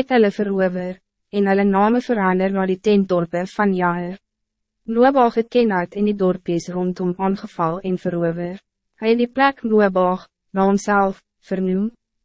het hulle verover, en hulle name verander na die tentdorpe van Jair. Noabag het Kenat in die dorpjes rondom aangeval en verover. Hij het die plek Noabag, na homself, vernoem,